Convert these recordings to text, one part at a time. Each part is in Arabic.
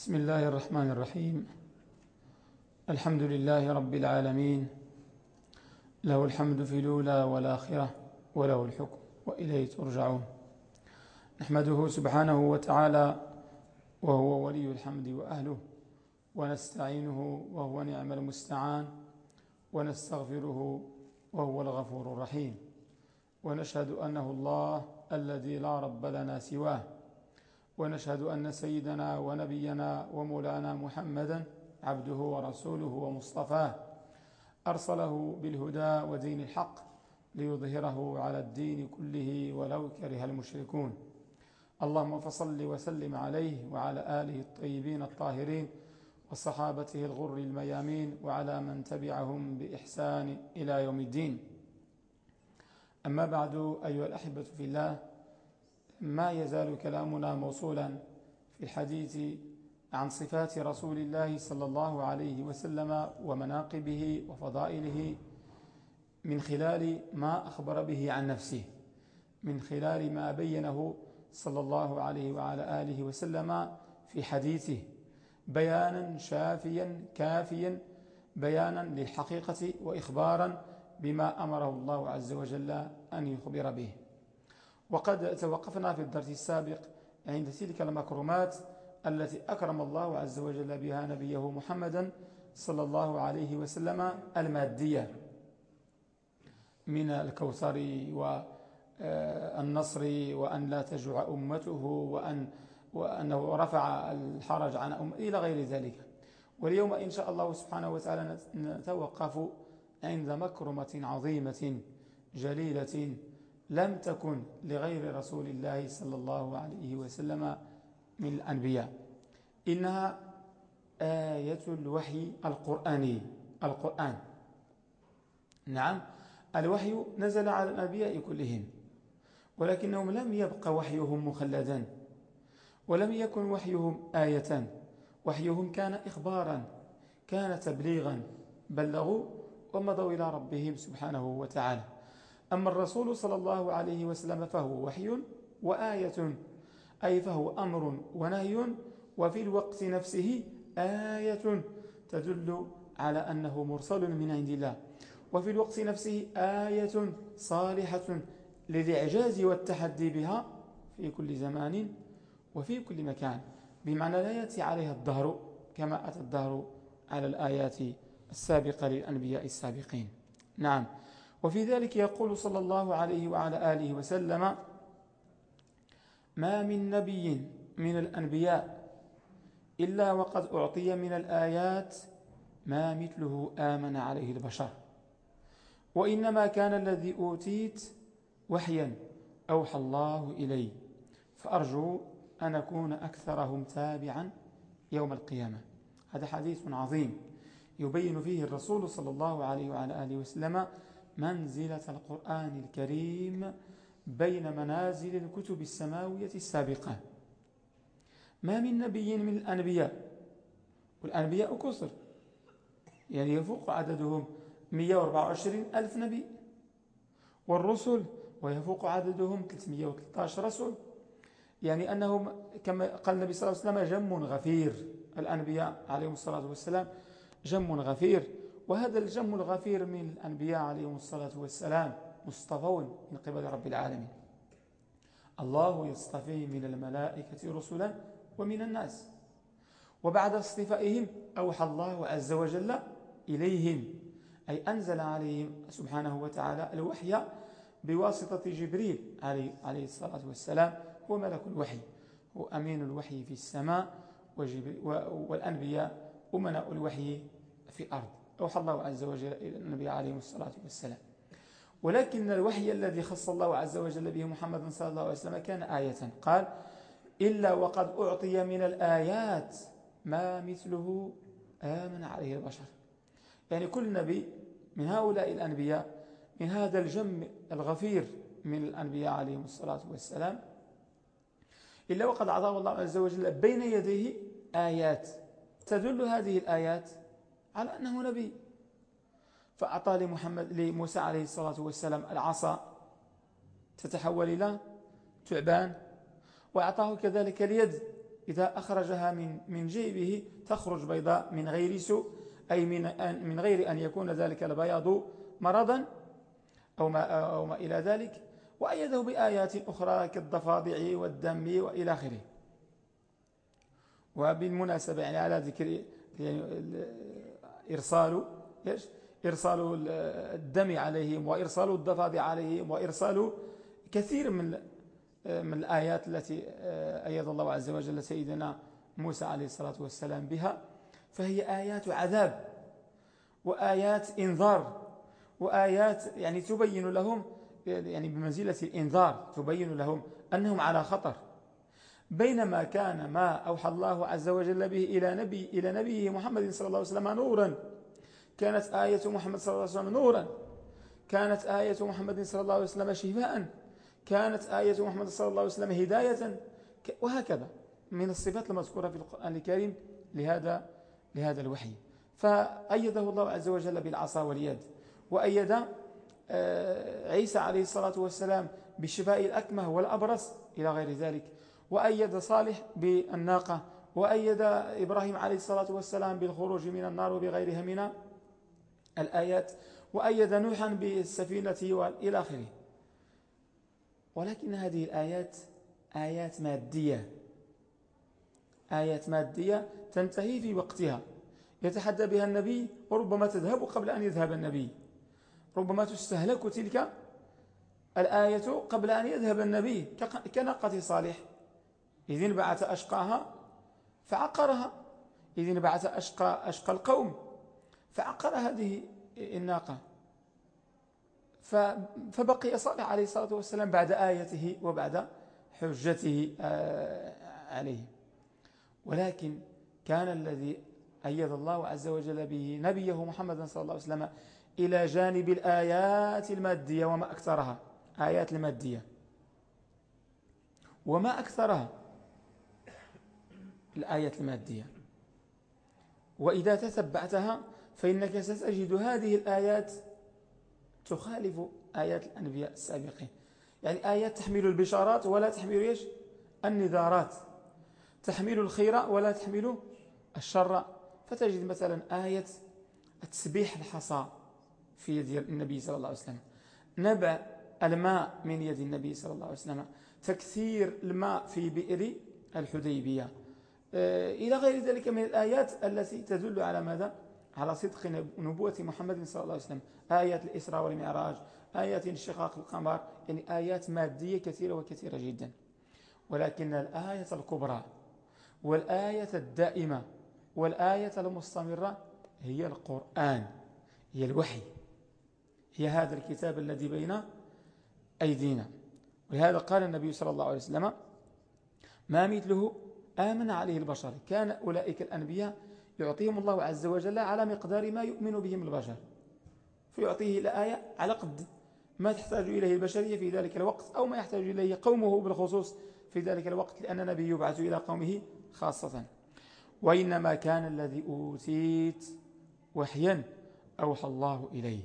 بسم الله الرحمن الرحيم. الحمد لله رب العالمين. له الحمد في الأولى والآخرة وله الحكم وإليه ترجعون. نحمده سبحانه وتعالى وهو ولي الحمد وأهله. ونستعينه وهو نعم المستعان. ونستغفره وهو الغفور الرحيم. ونشهد أنه الله الذي لا رب لنا سواه. ونشهد أن سيدنا ونبينا ومولانا محمدا عبده ورسوله ومصطفاه. أرسله بالهدى ودين الحق ليظهره على الدين كله ولو كره المشركون. اللهم فصل وسلم عليه وعلى آله الطيبين الطاهرين وصحابته الغر الميامين وعلى من تبعهم بإحسان إلى يوم الدين. أما بعد أيها الأحبة في الله ما يزال كلامنا موصولا في الحديث عن صفات رسول الله صلى الله عليه وسلم ومناقبه وفضائله من خلال ما أخبر به عن نفسه من خلال ما بينه صلى الله عليه وعلى آله وسلم في حديثه بيانا شافيا كافيا بيانا للحقيقة وإخبارا بما أمره الله عز وجل أن يخبر به. وقد توقفنا في الدرس السابق عند تلك المكرمات التي أكرم الله عز وجل بها نبيه محمدا صلى الله عليه وسلم المادية من الكوثر والنصر وأن لا تجوع أمته وأن وأنه رفع الحرج عن أم إلى غير ذلك. واليوم إن شاء الله سبحانه وتعالى نتوقف عند مكرمة عظيمة جليلة لم تكن لغير رسول الله صلى الله عليه وسلم من الأنبياء. إنها آية الوحي القرآني القرآن. نعم الوحي نزل على الأنبياء كلهم ولكنهم لم يبقى وحيهم مخلدا ولم يكن وحيهم آية وحيهم كان إخبارا كان تبليغا بلغوا ومضوا إلى ربهم سبحانه وتعالى. أما الرسول صلى الله عليه وسلم فهو وحي وآية أي فهو أمر ونهي وفي الوقت نفسه آية تدل على أنه مرسل من عند الله. وفي الوقت نفسه آية صالحة للإعجاز والتحدي بها في كل زمان وفي كل مكان. بمعنى لا يأتي عليها الدهر كما أتى الدهر على الآيات السابقة للأنبياء السابقين. نعم. وفي ذلك يقول صلى الله عليه وعلى آله وسلم ما من نبي من الأنبياء إلا وقد أعطي من الآيات ما مثله آمن عليه البشر. وإنما كان الذي أوتيت وحيا أوحى الله إلي. فأرجو أن أكون أكثرهم تابعا يوم القيامة. هذا حديث عظيم يبين فيه الرسول صلى الله عليه وعلى آله وسلم منزلة القرآن الكريم بين منازل الكتب السماوية السابقة. ما من نبي من الأنبياء. والأنبياء كثر يعني يفوق عددهم 124 ألف نبي. والرسل ويفوق عددهم 313 رسول يعني أنهم كما قال النبي صلى الله عليه وسلم جم غفير. الأنبياء عليهم الصلاة والسلام جم غفير. وهذا الجم الغفير من الأنبياء عليهم الصلاة والسلام مصطفون من قبل رب العالمين. الله يصطفي من الملائكة رسلا ومن الناس. وبعد اصطفائهم أوحى الله عز وجل إليهم أي أنزل عليهم سبحانه وتعالى الوحي بواسطة جبريل عليه, عليه الصلاة والسلام هو ملك الوحي هو أمين الوحي في السماء والأنبياء أمناء الوحي في الأرض. أوحى الله عز وجل إلى النبي عليه الصلاة والسلام. ولكن الوحي الذي خص الله عز وجل به محمد صلى الله عليه وسلم كان آية. قال إلا وقد أعطي من الآيات ما مثله آمن عليه البشر. يعني كل نبي من هؤلاء الأنبياء من هذا الجم الغفير من الأنبياء عليهم الصلاة والسلام إلا وقد أعطاه الله عز وجل بين يديه آيات. تدل هذه الآيات على أنه نبي. فأعطى لمحمد لموسى عليه الصلاة والسلام العصا تتحول إلى تعبان وأعطاه كذلك اليد. إذا أخرجها من من جيبه تخرج بيضاء من غير سوء أي من من غير أن يكون ذلك البياض مرضا أو ما, أو ما إلى ذلك. وأيده بآيات أخرى كالضفادع والدم وإلى آخره. وبالمناسبة يعني على ذكر يعني إرسال إيش؟ إرسال الدم عليهم وإرسال الضفادع عليهم وإرسال كثير من من الآيات التي أيد الله عز وجل سيدنا موسى عليه الصلاة والسلام بها فهي آيات عذاب وآيات إنذار وآيات يعني تبين لهم يعني بمنزلة الإنذار تبين لهم أنهم على خطر. بينما كان ما أوحى الله عز وجل به إلى نبي إلى نبيه محمد صلى الله عليه وسلم نورا. كانت آية محمد صلى الله عليه وسلم نورا. كانت آية محمد صلى الله عليه وسلم شفاء. كانت آية محمد صلى الله عليه وسلم هداية. وهكذا من الصفات المذكورة في القرآن الكريم لهذا لهذا الوحي. فأيده الله عز وجل بالعصا واليد. وأيد آه، عيسى عليه الصلاة والسلام بالشفاء الأكمه والأبرص إلى غير ذلك. وأيد صالح بالناقة وأيد إبراهيم عليه الصلاة والسلام بالخروج من النار وبغيرها من الآيات وأيد نوحا بالسفينة وإلى آخره. ولكن هذه الآيات آيات مادية. آيات مادية تنتهي في وقتها. يتحدى بها النبي وربما تذهب قبل أن يذهب النبي. ربما تستهلك تلك الآية قبل أن يذهب النبي كناقة صالح. إذ انبعث أشقاها فعقرها. إذ انبعث أشقى, أشقى القوم فعقر هذه الناقة. فبقي صالح عليه الصلاة والسلام بعد آيته وبعد حجته آه، عليه. ولكن كان الذي أيد الله عز وجل به نبيه محمد صلى الله عليه وسلم إلى جانب الآيات المادية وما أكثرها. آيات المادية. وما أكثرها. الآيات المادية. وإذا تتبعتها فإنك ستجد هذه الآيات تخالف آيات الأنبياء السابقين. يعني آيات تحمل البشارات ولا تحمل إيش؟ النذارات. تحمل الخير ولا تحمل الشر. فتجد مثلا آية تسبيح الحصى في يد النبي صلى الله عليه وسلم. نبع الماء من يد النبي صلى الله عليه وسلم. تكثير الماء في بئر الحديبية. إلى غير ذلك من الآيات التي تدل على ماذا؟ على صدق نبوة محمد صلى الله عليه وسلم. آيات الإسراء والمعراج آيات انشقاق القمر يعني آيات مادية كثيرة وكثيرة جدا. ولكن الآية الكبرى والآية الدائمة والآية المستمرة هي القرآن هي الوحي هي هذا الكتاب الذي بين أيدينا. ولهذا قال النبي صلى الله عليه وسلم ما مثله آمن عليه البشر. كان أولئك الأنبياء يعطيهم الله عز وجل على مقدار ما يؤمن بهم البشر. فيعطيه الآية على قد ما تحتاج إليه البشرية في ذلك الوقت أو ما يحتاج إليه قومه بالخصوص في ذلك الوقت لأن النبي يبعث إلى قومه خاصة. وإنما كان الذي أوتيت وحيا أوحى الله إليه.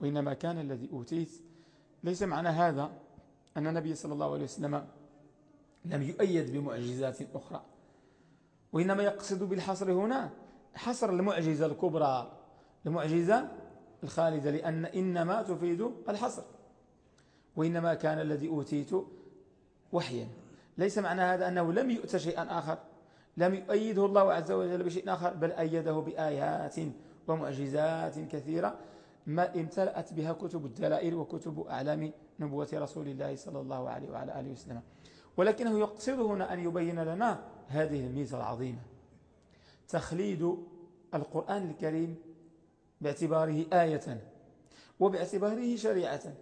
وإنما كان الذي أوتيت ليس معنى هذا أن النبي صلى الله عليه وسلم لم يؤيد بمعجزات أخرى. وإنما يقصد بالحصر هنا حصر المعجزة الكبرى المعجزة الخالدة لأن إنما تفيد الحصر. وإنما كان الذي أوتيت وحيا. ليس معنى هذا أنه لم يؤت شيئا آخر لم يؤيده الله عز وجل بشيء آخر بل أيده بآيات ومعجزات كثيرة ما امتلأت بها كتب الدلائل وكتب أعلام نبوة رسول الله صلى الله عليه وعلى آله وسلم. ولكنه يقصد هنا أن يبين لنا هذه الميزة العظيمة. تخليد القرآن الكريم باعتباره آية وباعتباره شريعة.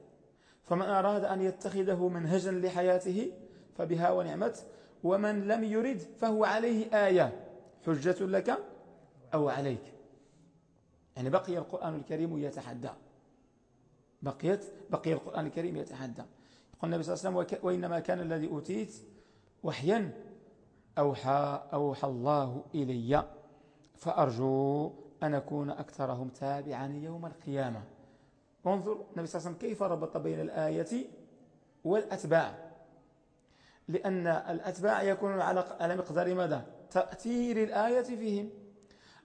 فمن أراد أن يتخذه منهجا لحياته فبها ونعمت ومن لم يرد فهو عليه آية. حجة لك أو عليك. يعني بقي القرآن الكريم يتحدى. بقيت بقي القرآن الكريم يتحدى. يقول النبي صلى الله عليه وسلم وإنما كان الذي أوتيت وحيا أوحى, أوحى الله إلي فأرجو أن أكون أكثرهم تابعا يوم القيامة. انظر النبي صلى الله عليه وسلم كيف ربط بين الآية والأتباع. لأن الأتباع يكونون على مقدار ماذا؟ تأثير الآية فيهم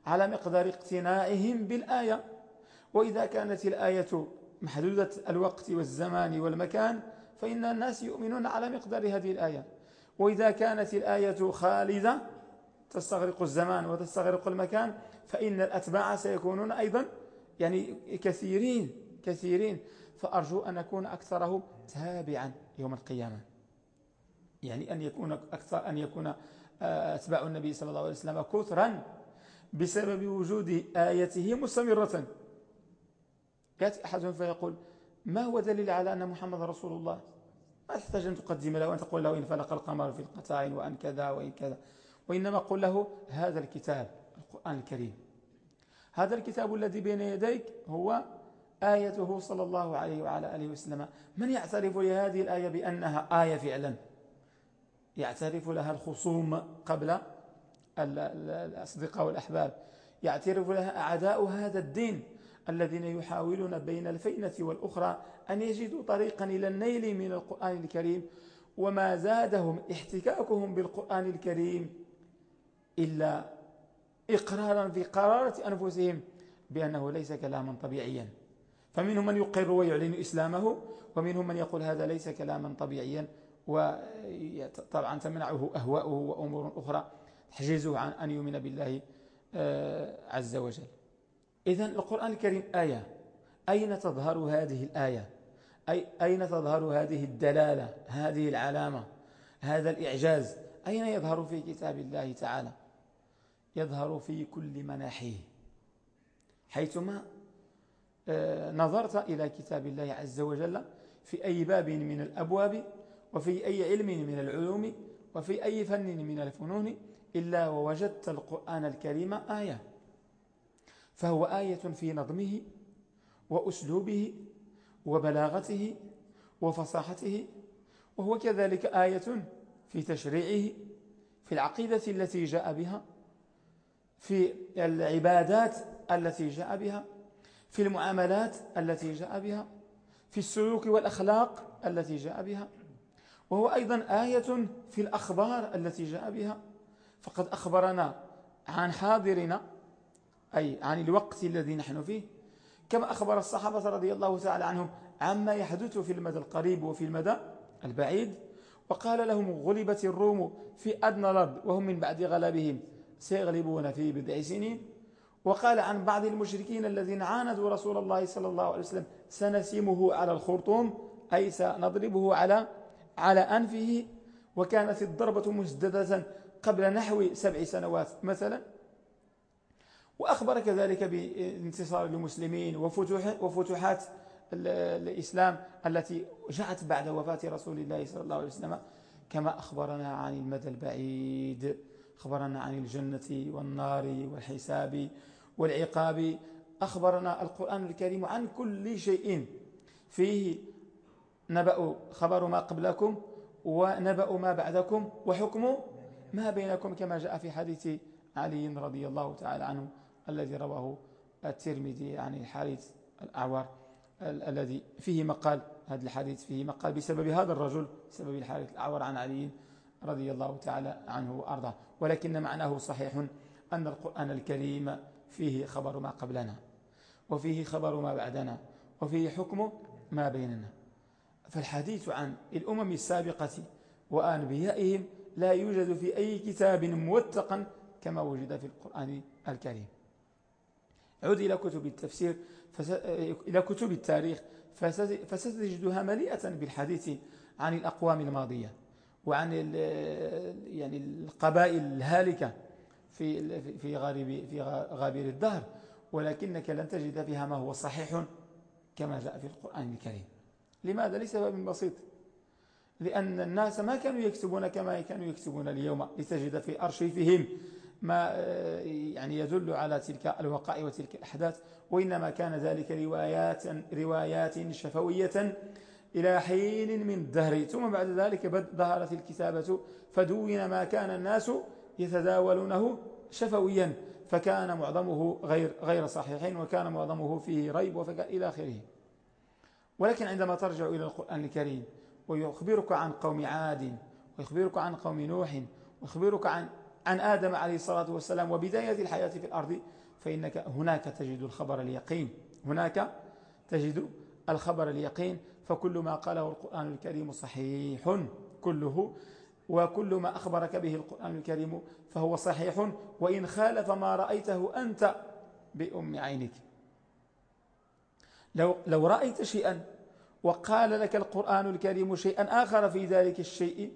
على مقدار اقتناعهم بالآية. وإذا كانت الآية محدودة الوقت والزمان والمكان فإن الناس يؤمنون على مقدار هذه الآية. وإذا كانت الآية خالدة تستغرق الزمان وتستغرق المكان فإن الأتباع سيكونون أيضا يعني كثيرين كثيرين. فأرجو أن أكون أكثرهم تابعا يوم القيامة. يعني أن يكون أكثر أن يكون آه، أتباع النبي صلى الله عليه وسلم كثرا بسبب وجود آيته مستمرة يأتي أحد فيقول ما هو دليل على أن محمد رسول الله؟ ما تحتاج أن تقدم له وأن تقول له إن فلق القمر في القطاع وأن كذا وإن كذا. وإنما قل له هذا الكتاب القرآن الكريم. هذا الكتاب الذي بين يديك هو آيته صلى الله عليه وعلى آله وسلم. من يعترف لهذه الآية بأنها آية فعلا؟ يعترف لها الخصوم قبل الأصدقاء والأحباب. يعترف لها أعداء هذا الدين. الذين يحاولون بين الفينة والأخرى أن يجدوا طريقا إلى النيل من القرآن الكريم وما زادهم احتكاكهم بالقرآن الكريم إلا إقرارا في قرارة أنفسهم بأنه ليس كلاما طبيعيا. فمنهم من يقر ويعلن إسلامه ومنهم من يقول هذا ليس كلاما طبيعيا وطبعا تمنعه أهواؤه وأمور أخرى تحجزه عن أن يؤمن بالله آه، عز وجل. إذن القرآن الكريم آية. أين تظهر هذه الآية؟ أي أين تظهر هذه الدلالة هذه العلامة هذا الإعجاز؟ أين يظهر في كتاب الله تعالى؟ يظهر في كل مناحيه. حيثما آه، نظرت إلى كتاب الله عز وجل في أي باب من الأبواب وفي أي علم من العلوم وفي أي فن من الفنون إلا ووجدت القرآن الكريم آية. فهو آية في نظمه وأسلوبه وبلاغته وفصاحته وهو كذلك آية في تشريعه في العقيدة التي جاء بها في العبادات التي جاء بها في المعاملات التي جاء بها في السلوك والأخلاق التي جاء بها. وهو أيضا آية في الأخبار التي جاء بها. فقد أخبرنا عن حاضرنا أي عن الوقت الذي نحن فيه. كما أخبر الصحابة رضي الله تعالى عنهم عما يحدث في المدى القريب وفي المدى البعيد. وقال لهم غلبت الروم في أدنى الأرض وهم من بعد غلبهم سيغلبون في بضع سنين. وقال عن بعض المشركين الذين عاندوا رسول الله صلى الله عليه وسلم سنسمه على الخرطوم أي سنضربه على على أنفه. وكانت الضربة مسددة قبل نحو سبع سنوات مثلا. وأخبر كذلك بانتصار المسلمين وفتوحات الإسلام التي جاءت بعد وفاة رسول الله صلى الله عليه وسلم كما أخبرنا عن المدى البعيد أخبرنا عن الجنة والنار والحساب والعقاب أخبرنا القرآن الكريم عن كل شيء. فيه نبأ خبر ما قبلكم ونبأ ما بعدكم وحكم ما بينكم كما جاء في حديث علي رضي الله تعالى عنه. الذي رواه الترمذي عن الحارث الأعور الذي فيه مقال هذا الحديث فيه مقال بسبب هذا الرجل بسبب الحارث الأعور عن علي رضي الله تعالى عنه وأرضاه. ولكن معناه صحيح أن القرآن الكريم فيه خبر ما قبلنا وفيه خبر ما بعدنا وفيه حكم ما بيننا. فالحديث عن الأمم السابقة وأنبيائهم لا يوجد في أي كتاب موثقا كما وجد في القرآن الكريم. عود إلى كتب التفسير إلى كتب التاريخ فستجدها مليئة بالحديث عن الأقوام الماضية وعن يعني القبائل الهالكة في في غارب في غابر الدهر ولكنك لن تجد فيها ما هو صحيح كما جاء في القرآن الكريم لماذا؟ لسبب بسيط لأن الناس ما كانوا يكتبون كما كانوا يكتبون اليوم لتجد في أرشيفهم ما يعني يدل على تلك الوقائع وتلك الأحداث وإنما كان ذلك روايات, روايات شفوية إلى حين من الدهر ثم بعد ذلك ظهرت الكتابة فدون ما كان الناس يتداولونه شفويا فكان معظمه غير غير صحيح وكان معظمه فيه ريب وفكاء إلى آخره. ولكن عندما ترجع إلى القرآن الكريم ويخبرك عن قوم عاد ويخبرك عن قوم نوح ويخبرك عن عن آدم عليه الصلاة والسلام وبداية الحياة في الأرض فإنك هناك تجد الخبر اليقين. هناك تجد الخبر اليقين. فكل ما قاله القرآن الكريم صحيح كله وكل ما أخبرك به القرآن الكريم فهو صحيح. وإن خالف ما رأيته أنت بأم عينك. لو, لو رأيت شيئا وقال لك القرآن الكريم شيئا آخر في ذلك الشيء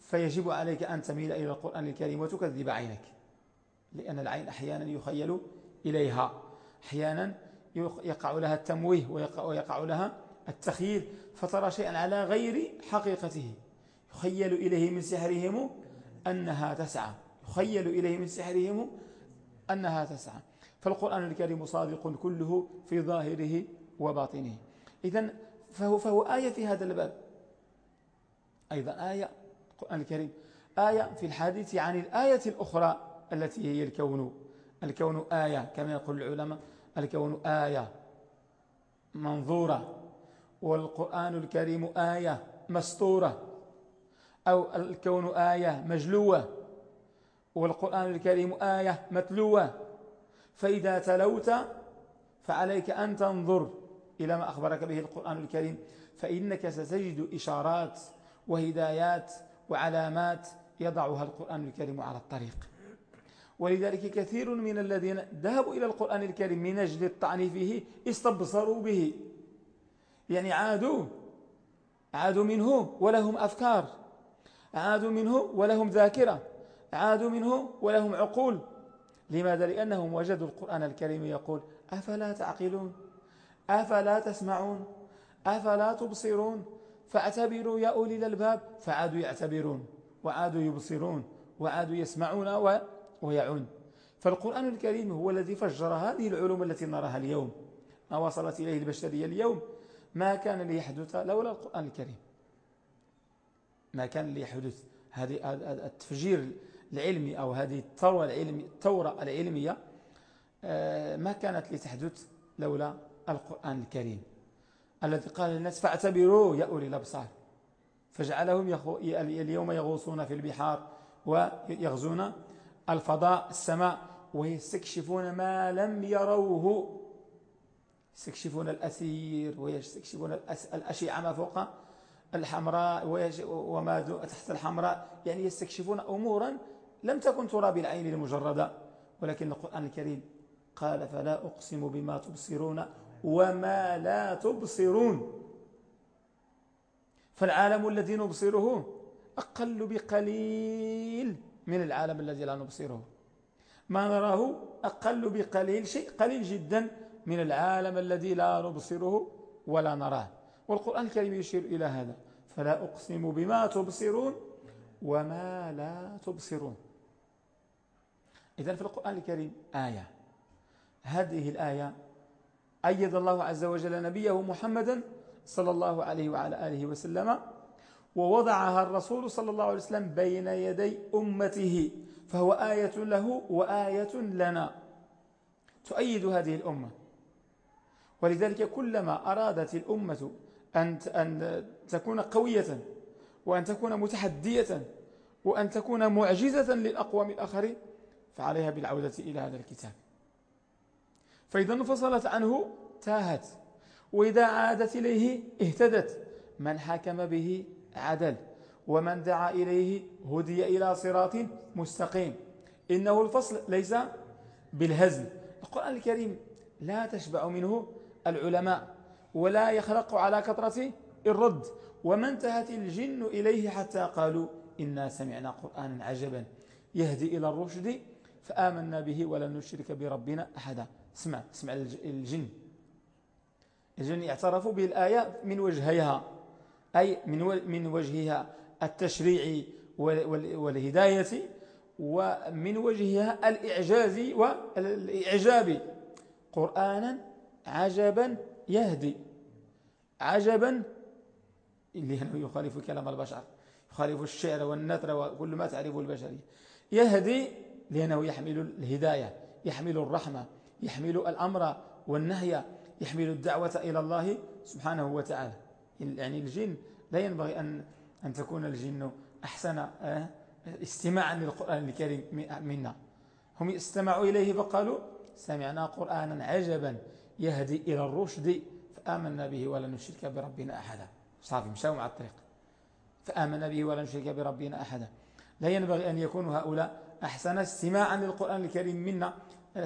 فيجب عليك أن تميل إلى القرآن الكريم وتكذب عينك لأن العين أحيانا يخيل إليها أحيانا يقع لها التمويه ويقع, ويقع لها التخييل فترى شيئا على غير حقيقته. يخيل إليه من سحرهم أنها تسعى يخيل إليه من سحرهم أنها تسعى. فالقرآن الكريم صادق كله في ظاهره وباطنه. إذن فهو, فهو آية في هذا الباب. أيضا آية القرآن الكريم. آية في الحديث عن الآية الأخرى التي هي الكون. الكون آية كما يقول العلماء. الكون آية منظورة. والقرآن الكريم آية مسطورة أو الكون آية مجلوة. والقرآن الكريم آية متلوة. فإذا تلوت فعليك أن تنظر إلى ما أخبرك به القرآن الكريم. فإنك ستجد إشارات وهدايات وعلامات يضعها القرآن الكريم على الطريق. ولذلك كثير من الذين ذهبوا إلى القرآن الكريم من أجل الطعن فيه استبصروا به. يعني عادوا عادوا منه ولهم أفكار عادوا منه ولهم ذاكرة عادوا منه ولهم عقول. لماذا؟ لأنهم وجدوا القرآن الكريم يقول أفلا تعقلون؟ أفلا تسمعون؟ أفلا تبصرون؟ فاعتبروا يا أولي الألباب فعادوا يعتبرون وعادوا يبصرون وعادوا يسمعون ويعون. فالقرآن الكريم هو الذي فجر هذه العلوم التي نراها اليوم. ما وصلت إليه البشرية اليوم ما كان ليحدث لولا القرآن الكريم. ما كان ليحدث. هذه التفجير العلمي أو هذه الثورة العلمية, الثورة العلمية آه، ما كانت لتحدث لولا القرآن الكريم. الذي قال للناس فاعتبروا يا أولي الأبصار. فجعلهم اليوم يغوصون في البحار ويغزون الفضاء السماء ويستكشفون ما لم يروه. يستكشفون الأثير ويستكشفون الأشعة ما فوق الحمراء وما تحت الحمراء. يعني يستكشفون أمورا لم تكن ترى بالعين المجردة ولكن القرآن الكريم قال فلا أقسم بما تبصرون وما لا تبصرون. فالعالم الذي نبصره أقل بقليل من العالم الذي لا نبصره. ما نراه أقل بقليل شيء قليل جدا من العالم الذي لا نبصره ولا نراه. والقرآن الكريم يشير إلى هذا. فلا أقسم بما تبصرون وما لا تبصرون. إذن في القرآن الكريم آية. هذه الآية أيد الله عز وجل نبيه محمدا صلى الله عليه وعلى آله وسلم ووضعها الرسول صلى الله عليه وسلم بين يدي أمته فهو آية له وآية لنا. تؤيد هذه الأمة. ولذلك كلما أرادت الأمة أن أن تكون قوية وأن تكون متحدية وأن تكون معجزة للأقوام الآخرين فعليها بالعودة إلى هذا الكتاب. فإذا انفصلت عنه تاهت. وإذا عادت إليه اهتدت. من حكم به؟ عدل. ومن دعا إليه هدي إلى صراط مستقيم. إنه الفصل ليس بالهزل. القرآن الكريم لا تشبع منه العلماء ولا يخلق على كثرة الرد. وما انتهت الجن إليه حتى قالوا إنا سمعنا قرآنا عجبا. يهدي إلى الرشد فآمنا به ولن نشرك بربنا أحدا. اسمع اسمع الجن. الجن اعترفوا بالآية من وجهيها أي من من وجهها التشريعي والهداية ومن وجهها الإعجاز والإعجاب قرآنا عجبا يهدي. عجبا اللي يخالف كلام البشر يخالف الشعر والنثر وكل ما تعرفه البشرية. يهدي لأنه يحمل الهداية يحمل الرحمة يحمل الأمر والنهي يحمل الدعوة إلى الله سبحانه وتعالى. يعني الجن لا ينبغي أن, أن تكون الجن أحسن آه، استماعا للقرآن الكريم منا. هم استمعوا إليه فقالوا سمعنا قرآنا عجبا يهدي إلى الرشد فآمنا به ولا نشرك بربنا أحدا. صافي مشاو مع الطريق. فآمنا به ولا نشرك بربنا أحدا. لا ينبغي أن يكونوا هؤلاء أحسن استماعا للقرآن الكريم منا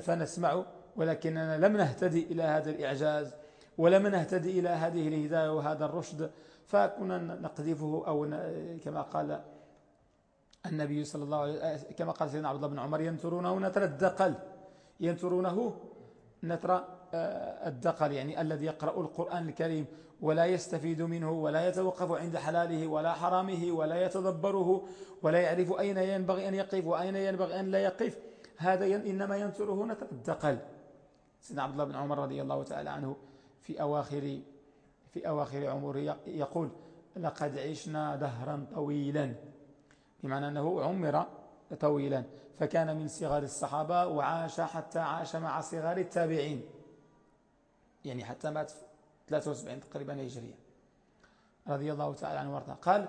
فنسمع ولكننا لم نهتدي إلى هذا الإعجاز ولم نهتدي إلى هذه الهداية وهذا الرشد فكنا نقذفه أو كما قال النبي صلى الله عليه وسلم كما قال سيدنا عبد الله بن عمر ينترونه نتر الدقل. ينترونه نتر آه، الدقل يعني الذي يقرأ القرآن الكريم ولا يستفيد منه ولا يتوقف عند حلاله ولا حرامه ولا يتدبره ولا يعرف أين ينبغي أن يقف وأين ينبغي أن لا يقف. هذا إنما ينتره نتر الدقل. سيدنا عبد الله بن عمر رضي الله تعالى عنه في أواخر في أواخر عمره يقول لقد عشنا دهرا طويلا. بمعنى أنه عمر طويلا. فكان من صغار الصحابة وعاش حتى عاش مع صغار التابعين. يعني حتى مات 73 تقريبا هجرية. رضي الله تعالى عنه وأرضاه. قال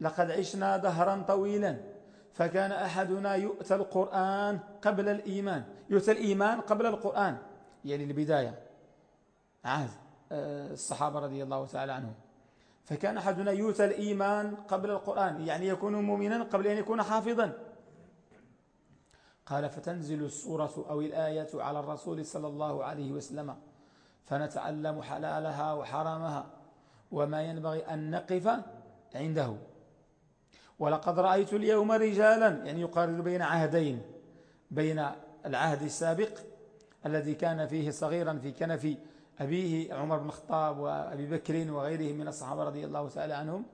لقد عشنا دهرا طويلا. فكان أحدنا يؤتى القرآن قبل الإيمان يؤتى الإيمان قبل القرآن. يعني البداية. عهد آه، الصحابة رضي الله تعالى عنهم. فكان أحدنا يؤتى الإيمان قبل القرآن يعني يكون مؤمنا قبل أن يكون حافظا. قال فتنزل السورة أو الآية على الرسول صلى الله عليه وسلم فنتعلم حلالها وحرامها وما ينبغي أن نقف عنده. ولقد رأيت اليوم رجالا يعني يقارن بين عهدين بين العهد السابق الذي كان فيه صغيرا في كنف أبيه عمر بن الخطاب وأبي بكر وغيرهم من الصحابة رضي الله تعالى عنهم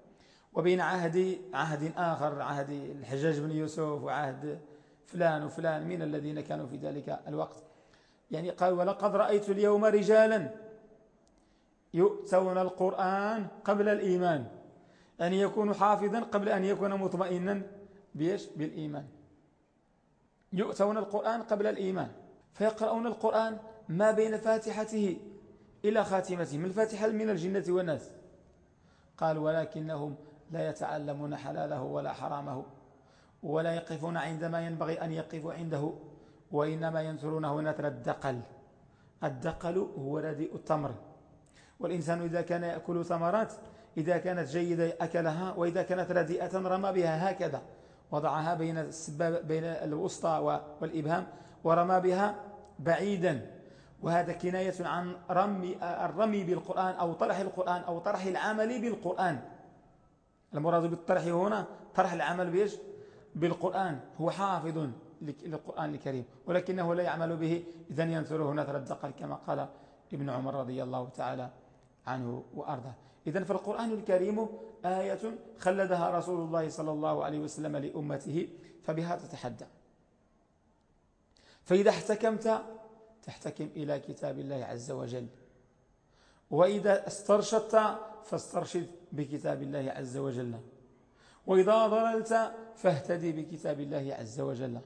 وبين عهد عهد آخر عهد الحجاج بن يوسف وعهد فلان وفلان من الذين كانوا في ذلك الوقت. يعني قال ولقد رأيت اليوم رجالا يؤتون القرآن قبل الإيمان أن يكون حافظا قبل أن يكون مطمئنا بيش بالإيمان. يؤتون القرآن قبل الإيمان. فيقرؤون القرآن ما بين فاتحته إلى خاتمته من الفاتحة من الجنة والناس. قال ولكنهم لا يتعلمون حلاله ولا حرامه ولا يقفون عندما ينبغي أن يقفوا عنده وإنما ينثرونه نثر الدقل. الدقل هو رديء التمر. والإنسان إذا كان يأكل ثمرات إذا كانت جيدة أكلها وإذا كانت رديئة رمى بها هكذا. وضعها بين السباب بين الوسطى والإبهام ورمى بها بعيدا. وهذا كناية عن رمي الرمي بالقرآن أو طرح القرآن أو طرح العمل بالقرآن. المراد بالطرح هنا طرح العمل بيش بالقرآن. هو حافظ للقرآن الكريم. ولكنه لا يعمل به إذا ينثره نثر الدقل كما قال ابن عمر رضي الله تعالى عنه وأرضاه. إذا فالقرآن الكريم آية خلدها رسول الله صلى الله عليه وسلم لأمته فبها تتحدى. فإذا احتكمت تحتكم إلى كتاب الله عز وجل. وإذا استرشدت فاسترشد بكتاب الله عز وجل. وإذا ضللت فاهتدي بكتاب الله عز وجل.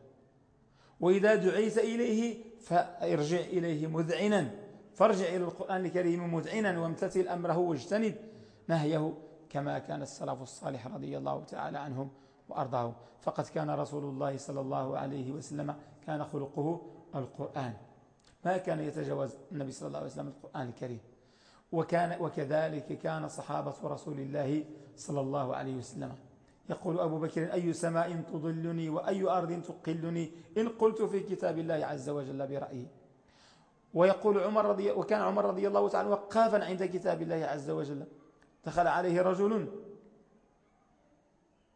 وإذا دعيت إليه فارجع إليه مذعنا. فارجع إلى القرآن الكريم مذعنا وامتثل أمره واجتنب نهيه كما كان السلف الصالح رضي الله تعالى عنهم وأرضاه فقد كان رسول الله صلى الله عليه وسلم كان خلقه القرآن. ما كان يتجاوز النبي صلى الله عليه وسلم القرآن الكريم. وكان وكذلك كان صحابة رسول الله صلى الله عليه وسلم. يقول أبو بكر أي سماء تضلني وأي أرض تقلني؟ إن قلت في كتاب الله عز وجل برأيي. ويقول عمر رضي وكان عمر رضي الله تعالى وقافا عند كتاب الله عز وجل. دخل عليه رجل.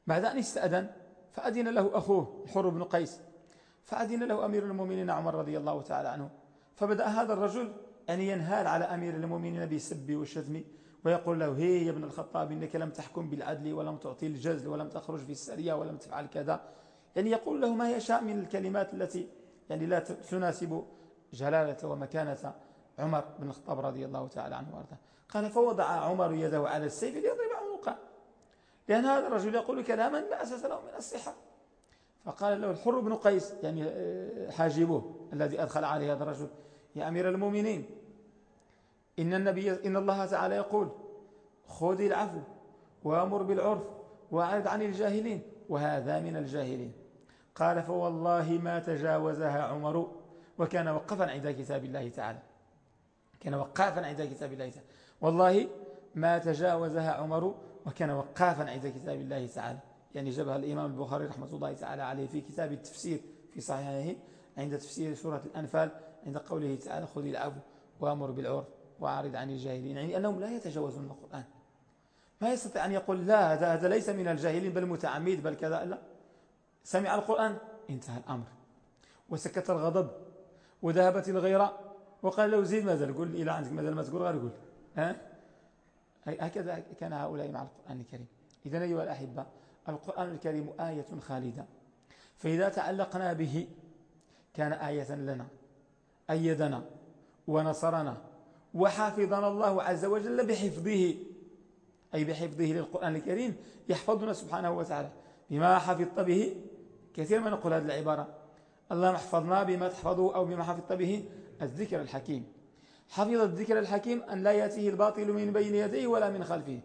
بعد أن استأذن. فأذن له أخوه الحر بن قيس. فأذن له أمير المؤمنين عمر رضي الله تعالى عنه. فبدأ هذا الرجل أن ينهال على أمير المؤمنين بالسب والشتم ويقول له هي يا ابن الخطاب إنك لم تحكم بالعدل ولم تعطي الجزل ولم تخرج في السرية ولم تفعل كذا. يعني يقول له ما يشاء من الكلمات التي يعني لا تناسب جلالة ومكانة عمر بن الخطاب رضي الله تعالى عنه وأرضاه. قال فوضع عمر يده على السيف ليضرب عنقه لأن هذا الرجل يقول كلاما لا أساس له من الصحة. فقال له الحر بن قيس يعني آه، حاجبه الذي أدخل عليه هذا الرجل. يا أمير المؤمنين إن النبي إن الله تعالى يقول خذ العفو وأمر بالعرف وأعرض عن الجاهلين وهذا من الجاهلين. قال فوالله ما تجاوزها عمر وكان وقفا عند كتاب الله تعالى. كان وقافا عند كتاب الله تعالى. والله ما تجاوزها عمر وكان وقافا عند كتاب الله تعالى. يعني جابها الإمام البخاري رحمة الله تعالى عليه في كتاب التفسير في صحيحه عند تفسير سورة الأنفال عند قوله تعالى خذ العفو وأمر بالعرف وعارض عن الجاهلين. يعني أنهم لا يتجاوزون القرآن. ما يستطيع أن يقول لا هذا, هذا ليس من الجاهلين بل متعمد بل كذا. لا. سمع القرآن انتهى الأمر. وسكت الغضب. وذهبت الغيرة وقال له زيد ماذا قل إلى عندك ماذا ما تقول غير قول ها؟ هكذا كان هؤلاء مع القرآن الكريم. إذا أيها الأحبة القرآن الكريم آية خالدة. فإذا تعلقنا به كان آية لنا أيدنا ونصرنا وحافظنا الله عز وجل بحفظه. أي بحفظه للقرآن الكريم يحفظنا سبحانه وتعالى. بما حفظت به كثير ما نقول هذه العبارة. اللهم احفظنا بما تحفظه أو بما حفظت به؟ الذكر الحكيم. حفظ الذكر الحكيم أن لا يأتيه الباطل من بين يديه ولا من خلفه.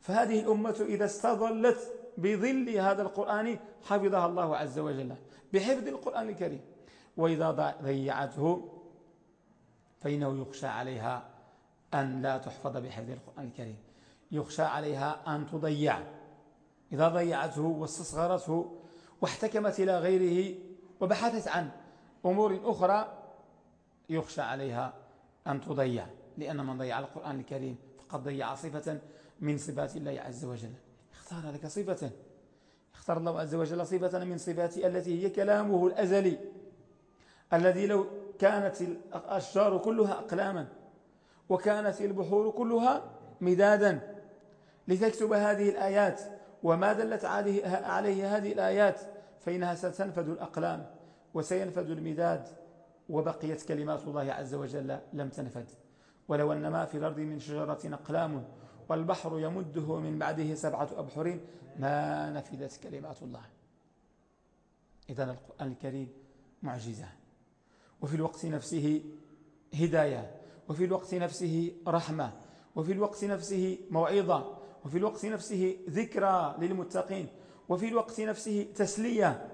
فهذه الأمة إذا استظلت بظل هذا القرآن حفظها الله عز وجل بحفظ القرآن الكريم. وإذا ضيعته فإنه يخشى عليها أن لا تحفظ بحفظ القرآن الكريم. يخشى عليها أن تضيع. إذا ضيعته واستصغرته واحتكمت إلى غيره وبحثت عن أمور أخرى يخشى عليها أن تضيع لأن من ضيع القرآن الكريم فقد ضيع صفة من صفات الله عز وجل. اختار لك صفة. اختار الله عز وجل صفة من صفات التي هي كلامه الأزلي الذي لو كانت الأشجار كلها أقلاما وكانت البحور كلها مدادا. لتكتب هذه الآيات وما دلت عليه هذه الآيات فإنها ستنفذ الأقلام وسينفذ المداد وبقيت كلمات الله عز وجل لم تنفذ. ولو أن ما في الأرض من شجرة أقلام والبحر يمده من بعده سبعة أبحر ما نفذت كلمات الله. إذا القرآن الكريم معجزة. وفي الوقت نفسه هداية. وفي الوقت نفسه رحمة. وفي الوقت نفسه موعظة. وفي الوقت نفسه ذكرى للمتقين. وفي الوقت نفسه تسلية.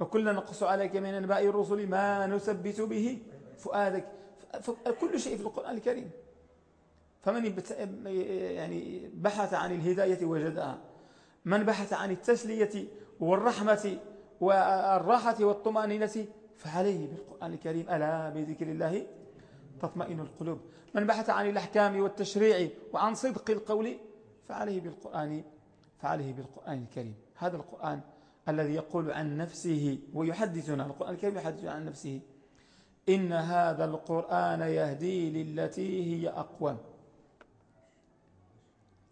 وكلنا نقص عليك من أنباء الرسل ما نثبت به فؤادك. كل شيء في القرآن الكريم. فمن يعني بحث عن الهداية وجدها. من بحث عن التسلية والرحمة والراحة والطمأنينة فعليه بالقرآن الكريم. ألا بذكر الله تطمئن القلوب. من بحث عن الأحكام والتشريع وعن صدق القول فعليه بالقرآن فعليه بالقرآن الكريم. هذا القرآن الذي يقول عن نفسه ويحدثنا القرآن الكريم يحدث عن نفسه. إن هذا القرآن يهدي للتي هي أقوم.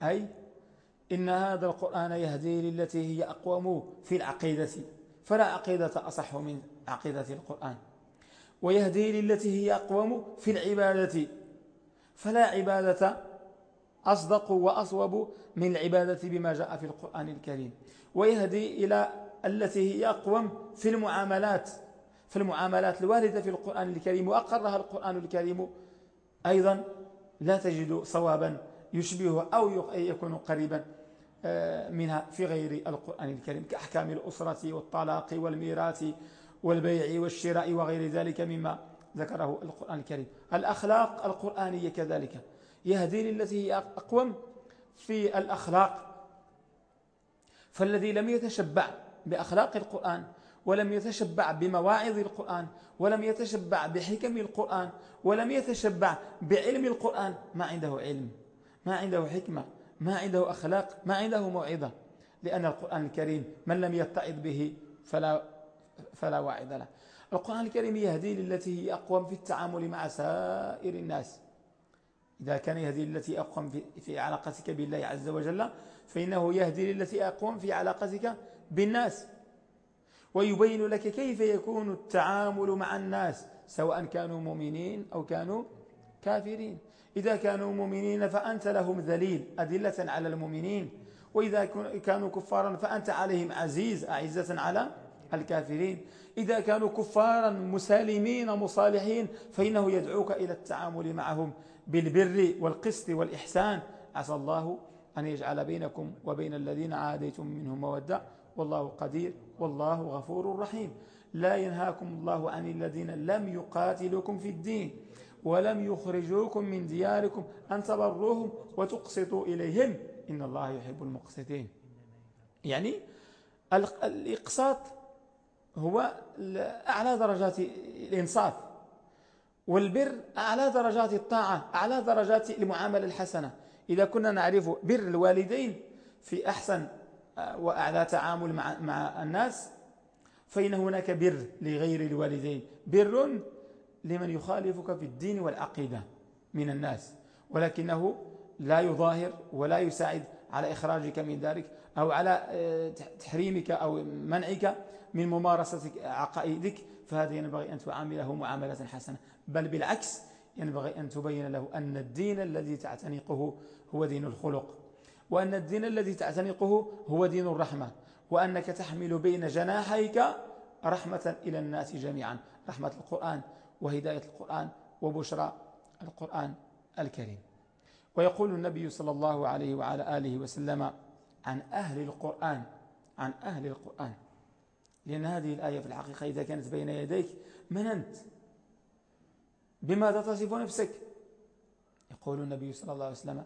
أي إن هذا القرآن يهدي للتي هي أقوم في العقيدة. فلا عقيدة أصح من عقيدة القرآن. ويهدي للتي هي أقوم في العبادة. فلا عبادة أصدق وأصوب من العبادة بما جاء في القرآن الكريم. ويهدي إلى التي هي أقوم في المعاملات في المعاملات الواردة في القرآن الكريم. وأقرها القرآن الكريم أيضا لا تجد صوابا يشبه أو يكون قريبا آه، منها في غير القرآن الكريم. كأحكام الأسرة والطلاق والميراث والبيع والشراء وغير ذلك مما ذكره القرآن الكريم. الأخلاق القرآنية كذلك. يهدي للتي هي أقوم في الأخلاق. فالذي لم يتشبع بأخلاق القرآن ولم يتشبع بمواعظ القرآن ولم يتشبع بحكم القرآن ولم يتشبع بعلم القرآن ما عنده علم ما عنده حكمة ما عنده أخلاق ما عنده موعظة. لأن القرآن الكريم من لم يتعظ به فلا, فلا واعظ له. القرآن الكريم يهدي للتي هي أقوم في التعامل مع سائر الناس. إذا كان يهدي للتي أقوم في, في علاقتك بالله عز وجل فإنه يهدي للتي أقوم في علاقتك بالناس. ويبين لك كيف يكون التعامل مع الناس سواء كانوا مؤمنين أو كانوا كافرين. إذا كانوا مؤمنين فأنت لهم ذليل أدلة على المؤمنين. وإذا كانوا كفارا فأنت عليهم عزيز أعزة على الكافرين. إذا كانوا كفارا مسالمين مصالحين فإنه يدعوك إلى التعامل معهم. بالبر والقسط والإحسان. عسى الله أن يجعل بينكم وبين الذين عاديتم منهم مودة. والله قدير والله غفور رحيم. لا ينهاكم الله عن الذين لم يقاتلوكم في الدين ولم يخرجوكم من دياركم أن تبروهم وتقسطوا إليهم. إن الله يحب المقسطين. يعني الإقساط هو أعلى درجات الإنصاف. والبر أعلى درجات الطاعة أعلى درجات المعاملة الحسنة. إذا كنا نعرف بر الوالدين في أحسن وأعلى تعامل مع, مع الناس فإن هناك بر لغير الوالدين. بر لمن يخالفك في الدين والعقيدة من الناس. ولكنه لا يظاهر ولا يساعد على إخراجك من ذلك أو على آه، تحريمك أو منعك من ممارسة عقائدك فهذا ينبغي أن تعامله معاملة حسنة بل بالعكس ينبغي أن تبين له أن الدين الذي تعتنقه هو دين الخلق وأن الدين الذي تعتنقه هو دين الرحمة وأنك تحمل بين جناحيك رحمة إلى الناس جميعا رحمة القرآن وهداية القرآن وبشرى القرآن الكريم. ويقول النبي صلى الله عليه وعلى آله وسلم عن أهل القرآن عن أهل القرآن لأن هذه الآية في الحقيقة إذا كانت بين يديك من أنت بماذا تصف نفسك. يقول النبي صلى الله عليه وسلم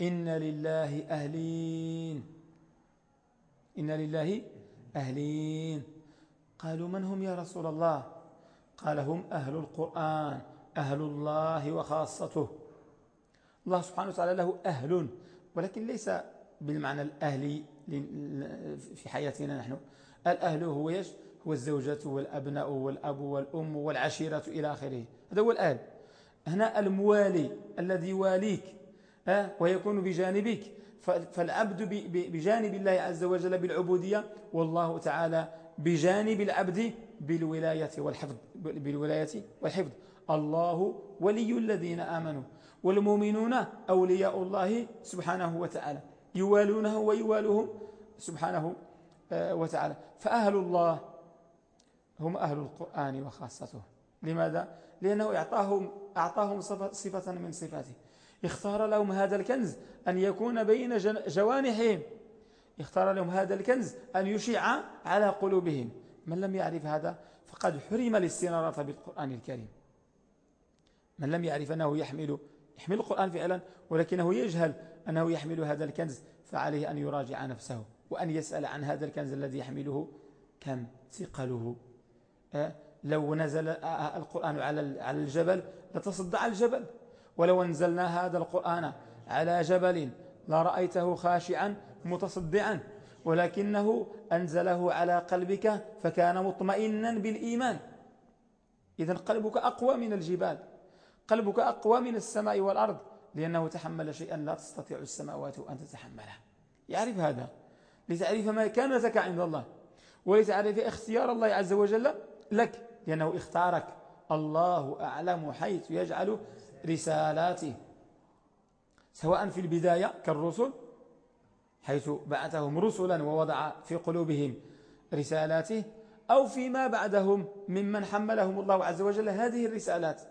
إن لله أهلين. إن لله أهلين. قالوا من هم يا رسول الله؟ قال هم أهل القرآن أهل الله وخاصته. الله سبحانه وتعالى له أهل ولكن ليس بالمعنى الأهلي في حياتنا نحن. الأهل هو يش هو الزوجة والأبناء والأب والأم والعشيرة إلى آخره. هذا هو الأهل. هنا الموالي الذي يواليك ويكون بجانبك. فالعبد بجانب الله عز وجل بالعبودية والله تعالى بجانب العبد بالولاية والحفظ بالولاية والحفظ. الله ولي الذين آمنوا. والمؤمنون أولياء الله سبحانه وتعالى. يوالونه ويوالهم سبحانه وتعالى. فأهل الله هم أهل القرآن وخاصته. لماذا؟ لأنه أعطاهم, أعطاهم صفة من صفاته. اختار لهم هذا الكنز أن يكون بين جوانحهم. اختار لهم هذا الكنز أن يشيع على قلوبهم. من لم يعرف هذا فقد حرم الاستنارة بالقرآن الكريم. من لم يعرف أنه يحمل يحمل القرآن فعلا ولكنه يجهل أنه يحمل هذا الكنز فعليه أن يراجع نفسه. وأن يسأل عن هذا الكنز الذي يحمله كم ثقله. أه؟ لو نزل القرآن على الجبل لتصدع الجبل. ولو أنزلنا هذا القرآن على جبل لرأيته خاشعا متصدعا. ولكنه أنزله على قلبك فكان مطمئنا بالإيمان. إذا قلبك أقوى من الجبال. قلبك أقوى من السماء والأرض. لأنه تحمل شيئا لا تستطيع السماوات أن تتحمله. يعرف هذا؟ لتعرف ما كانتك عند الله. ولتعرف اختيار الله عز وجل لك. لأنه اختارك. الله أعلم حيث يجعل رسالاته. سواء في البداية كالرسل حيث بعثهم رسلا ووضع في قلوبهم رسالاته أو فيما بعدهم ممن حملهم الله عز وجل هذه الرسالات.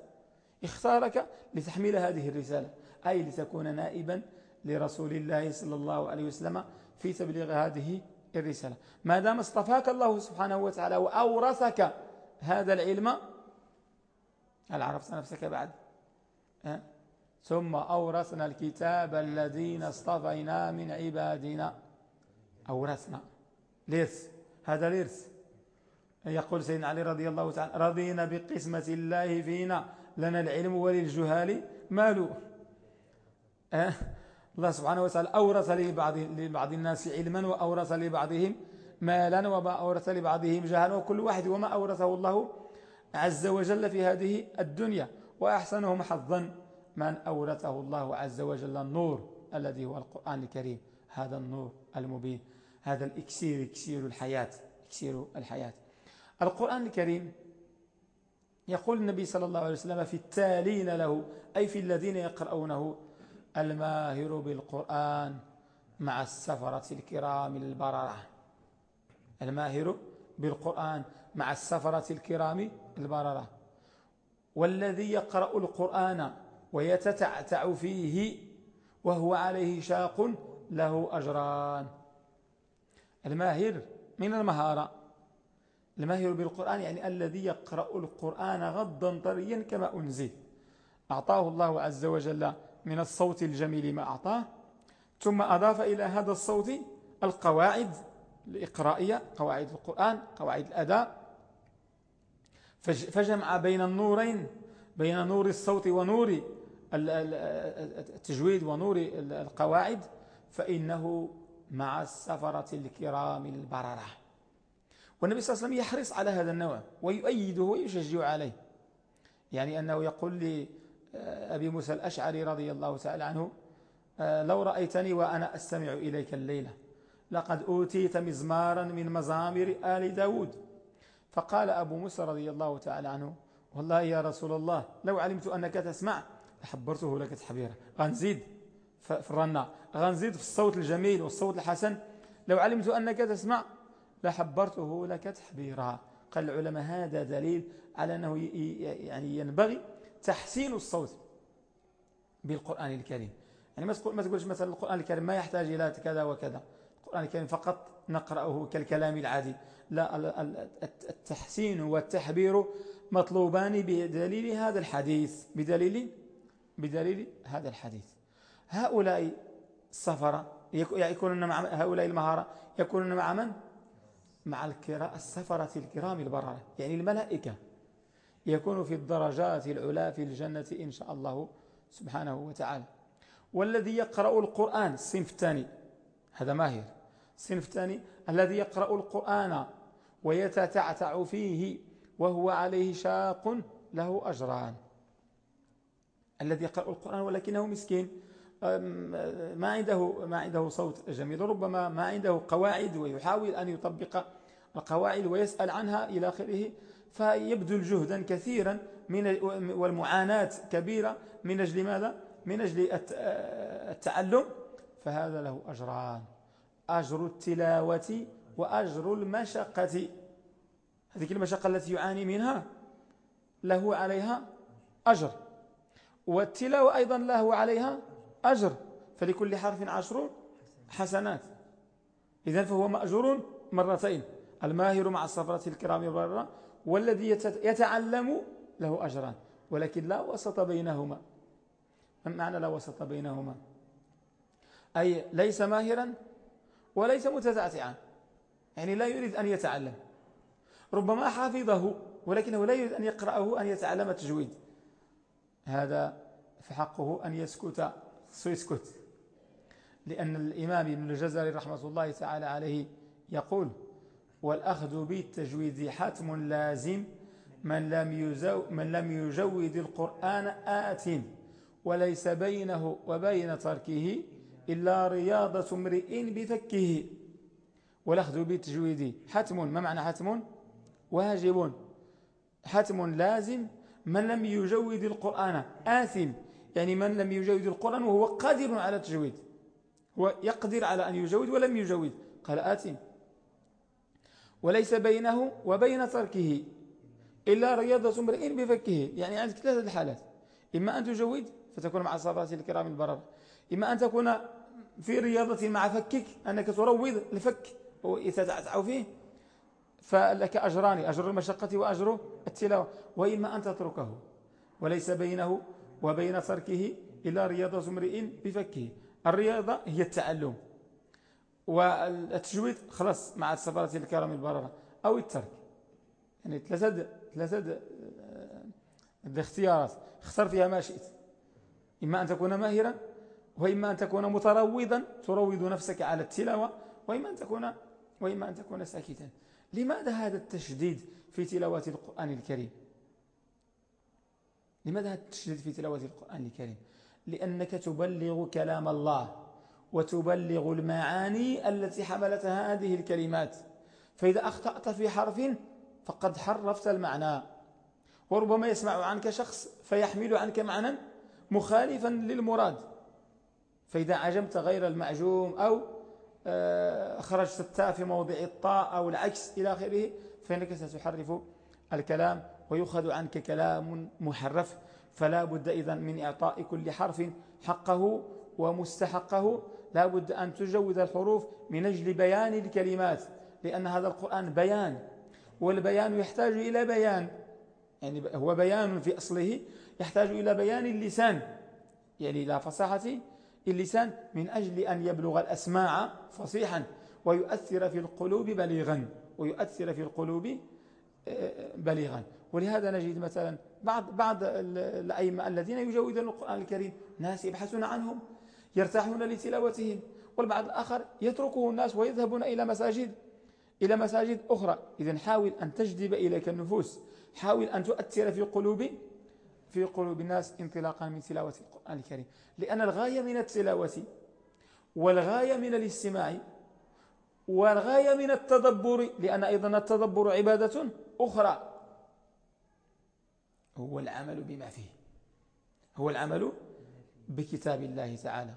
اختارك لتحمل هذه الرسالة. أي لتكون نائبا لرسول الله صلى الله عليه وسلم في تبليغ هذه الرسالة. ما دام اصطفاك الله سبحانه وتعالى وأورثك هذا العلم هل عرفت نفسك بعد؟ أه؟ ثم أورثنا الكتاب الذين اصطفينا من عبادنا. أورثنا. ليرث. هذا ليرث. يقول سيدنا علي رضي الله تعالى رضينا بقسمة الله فينا لنا العلم وللجهال ماله. أه؟ الله سبحانه وتعالى أورث لبعض, لبعض الناس علما وأورث لبعضهم مالا وما أورث لبعضهم جهلا وكل واحد وما أورثه الله عز وجل في هذه الدنيا وأحسنهم حظا من أورثه الله عز وجل النور الذي هو القرآن الكريم هذا النور المبين هذا الإكسير إكسير الحياة إكسير الحياة. القرآن الكريم يقول النبي صلى الله عليه وسلم في التالين له أي في الذين يقرؤونه الماهر بالقرآن مع السفرة الكرام البررة. الماهر بالقرآن مع السفرة الكرام البررة. والذي يقرأ القرآن ويتتعتع فيه وهو عليه شاق له أجران. الماهر من المهارة. الماهر بالقرآن يعني الذي يقرأ القرآن غضا طريا كما أنزل. أعطاه الله عز وجل من الصوت الجميل ما أعطاه ثم أضاف إلى هذا الصوت القواعد الإقرائية قواعد القرآن قواعد الأداء. فجمع بين النورين بين نور الصوت ونور التجويد ونور القواعد فإنه مع السفرة الكرام البررة. والنبي صلى الله عليه وسلم يحرص على هذا النوع ويؤيده ويشجع عليه. يعني أنه يقول لأبي موسى الأشعري رضي الله تعالى عنه آه، لو رأيتني وأنا أستمع إليك الليلة لقد أوتيت مزمارا من مزامر آل داود. فقال أبو موسى رضي الله تعالى عنه والله يا رسول الله لو علمت أنك تسمع لحبرته لك تحبيرا غنزيد في الرنة غنزيد في الصوت الجميل والصوت الحسن لو علمت أنك تسمع لحبرته لك تحبيرا قال العلماء هذا دليل على أنه يعني ينبغي تحسين الصوت بالقرآن الكريم. يعني ما تقولش مثلا القرآن الكريم ما يحتاج إلى كذا وكذا. القرآن الكريم فقط نقرأه كالكلام العادي. لا التحسين والتحبير مطلوبان بدليل هذا الحديث. بدليل؟ بدليل هذا الحديث. هؤلاء السفرة يكونون مع هؤلاء المهارة يكونون مع من؟ مع الكراء السفرة الكرام البررة. يعني الملائكة. يكون في الدرجات العلا في الجنة إن شاء الله سبحانه وتعالى. والذي يقرأ القرآن الصنف الثاني هذا ماهر الصنف الثاني الذي يقرأ القرآن ويتتعتع فيه وهو عليه شاق له أجران. الذي يقرأ القرآن ولكنه مسكين. ما عنده ما عنده صوت جميل. ربما ما عنده قواعد ويحاول أن يطبق القواعد ويسأل عنها إلى آخره. فيبذل جهدا كثيرا من والمعاناة كبيرة من أجل ماذا؟ من أجل التعلم. فهذا له أجران. أجر التلاوة وأجر المشقة. هذه المشقة التي يعاني منها له عليها أجر. والتلاوة أيضا له عليها أجر. فلكل حرف عشر حسنات. إذن فهو مأجور مرتين. الماهر مع الصفرة الكرام البررة والذي يتعلم له أجران ولكن لا وسط بينهما. ما معنى لا وسط بينهما؟ أي ليس ماهرا وليس متزعزعا يعني لا يريد أن يتعلم. ربما حافظه ولكنه لا يريد أن يقرأه أن يتعلم التجويد. هذا فحقه أن يسكت سيسكت. لأن الإمام ابن الجزري رحمة الله تعالى عليه يقول والأخذ بالتجويد حتم لازم من لم, من لم يجود القرآن آت وليس بينه وبين تركه إلا رياضة امرئ بفكه. والأخذ بالتجويد حتم ما معنى حتم؟ واجب. حتم لازم من لم يجود القرآن آثم يعني من لم يجود القرآن وهو قادر على التجويد هو يقدر على أن يجود ولم يجود. قال آثم وليس بينه وبين تركه. إلا رياضة امرئ بفكه. يعني عندك ثلاثة الحالات. إما أن تجود فتكون مع الصفات الكرام البرر إما أن تكون في رياضة مع فكك أنك تروض الفك ويتتعتع فيه. فلك أجران أجر المشقة وأجر التلاوة. وإما أن تتركه. وليس بينه وبين تركه إلا رياضة امرئ بفكه. الرياضة هي التعلم. والتجويد خلاص مع السفارة الكرام البررة أو الترك. يعني ثلاثة ثلاثة الاختيارات. اختر فيها ما شئت. إما أن تكون ماهرا وإما أن تكون متروضا تروض نفسك على التلاوة وإما أن تكون وإما أن تكون ساكتا. لماذا هذا التشديد في تلاوة القرآن الكريم؟ لماذا هذا التشديد في تلاوة القرآن الكريم؟ لأنك تبلغ كلام الله. وتبلغ المعاني التي حملتها هذه الكلمات. فإذا أخطأت في حرف فقد حرفت المعنى. وربما يسمع عنك شخص فيحمل عنك معنى مخالفا للمراد. فإذا عجمت غير المعجوم أو آه، خرجت التاء في موضع الطاء أو العكس إلى آخره فإنك ستحرف الكلام ويؤخذ عنك كلام محرف. فلا بد إذا من إعطاء كل حرف حقه ومستحقه. لا بد أن تجود الحروف من أجل بيان الكلمات لأن هذا القرآن بيان والبيان يحتاج إلى بيان. يعني هو بيان في أصله يحتاج إلى بيان اللسان. يعني إلى فصاحة اللسان من أجل أن يبلغ الأسماع فصيحا ويؤثر في القلوب بليغا ويؤثر في القلوب آه، بليغا. ولهذا نجد مثلا بعض بعض الأئمة الذين يجودون القرآن الكريم ناس يبحثون عنهم. يرتاحون لتلاوتهم والبعض الآخر يتركه الناس ويذهبون إلى مساجد إلى مساجد أخرى. إذا حاول أن تجذب إليك النفوس. حاول أن تؤثر في قلوب في قلوب الناس انطلاقا من تلاوة القرآن الكريم. لأن الغاية من التلاوة والغاية من الاستماع والغاية من التدبر لأن أيضا التدبر عبادة أخرى هو العمل بما فيه. هو العمل بكتاب الله تعالى.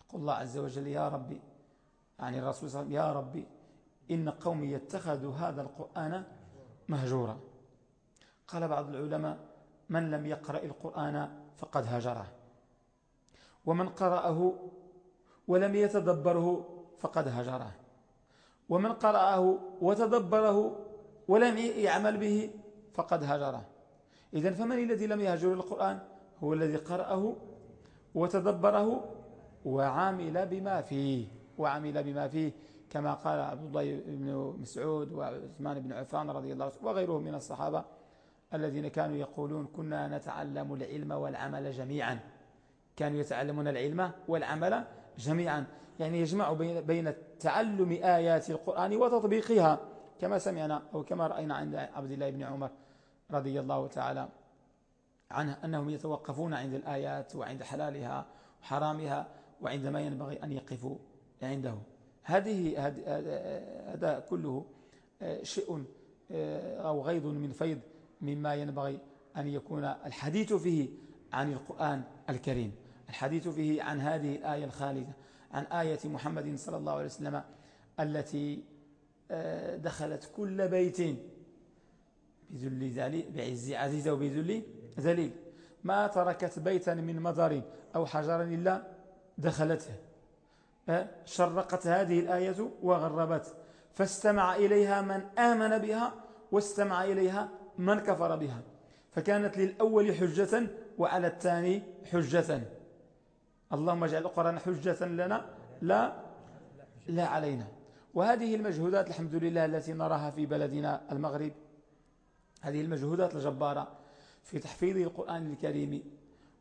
يقول الله عز وجل يا ربي يعني الرسول صلى الله عليه وسلم يا ربي إن قومي يتخذوا هذا القرآن مهجورا. قال بعض العلماء من لم يقرأ القرآن فقد هجره. ومن قرأه ولم يتدبره فقد هجره. ومن قرأه وتدبره ولم يعمل به فقد هجره. إذا فمن الذي لم يهجر القرآن؟ هو الذي قرأه وتدبره وعمل بما فيه وعمل بما فيه كما قال عبد الله بن مسعود وعثمان بن عفان رضي الله عنه وغيرهم من الصحابة الذين كانوا يقولون كنا نتعلم العلم والعمل جميعا. كانوا يتعلمون العلم والعمل جميعا. يعني يجمع بين تعلم آيات القرآن وتطبيقها كما سمعنا أو كما رأينا عند عبد الله بن عمر رضي الله تعالى عنه أنهم يتوقفون عند الآيات وعند حلالها وحرامها وعندما ينبغي أن يقفوا عنده. هذه هذا كله شيء أو غيض من فيض مما ينبغي أن يكون الحديث فيه عن القرآن الكريم. الحديث فيه عن هذه الآية الخالدة عن آية محمد صلى الله عليه وسلم التي آه، دخلت كل بيت بذل بعز عزيزة وبذل ذليل ما تركت بيتا من مضر أو حجر إلا دخلته. شرقت هذه الآية وغربت. فاستمع إليها من آمن بها واستمع إليها من كفر بها. فكانت للأول حجة وعلى الثاني حجة. اللهم اجعل القرآن حجة لنا لا لا علينا. وهذه المجهودات الحمد لله التي نراها في بلدنا المغرب. هذه المجهودات الجبارة. في تحفيظ القرآن الكريم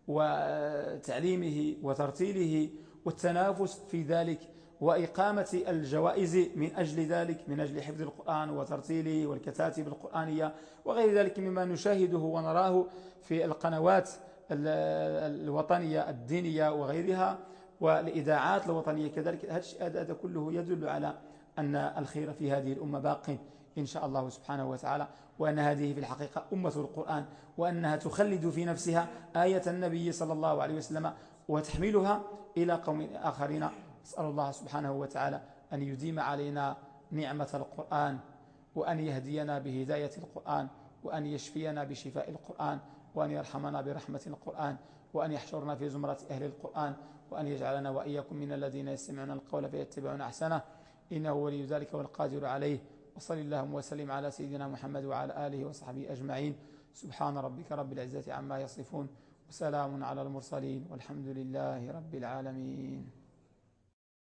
وتعليمه وترتيله والتنافس في ذلك وإقامة الجوائز من أجل ذلك من أجل حفظ القرآن وترتيله والكتاتب القرآنية وغير ذلك مما نشاهده ونراه في القنوات الوطنية الدينية وغيرها والإذاعات الوطنية. كذلك هذا كله يدل على أن الخير في هذه الأمة باق. إن شاء الله سبحانه وتعالى وأن هذه في الحقيقة أمة القرآن وأنها تخلد في نفسها آية النبي صلى الله عليه وسلم وتحملها إلى قوم آخرين. أسأل الله سبحانه وتعالى أن يديم علينا نعمة القرآن وأن يهدينا بهداية القرآن وأن يشفينا بشفاء القرآن وأن يرحمنا برحمة القرآن وأن يحشرنا في زمرة أهل القرآن وأن يجعلنا وإياكم من الذين يستمعون القول فيتبعون أحسنه. إنه ولي ذلك والقادر عليه. وصل اللهم وسلم على سيدنا محمد وعلى آله وصحبه أجمعين. سبحان ربك رب العزة عما يصفون وسلام على المرسلين والحمد لله رب العالمين.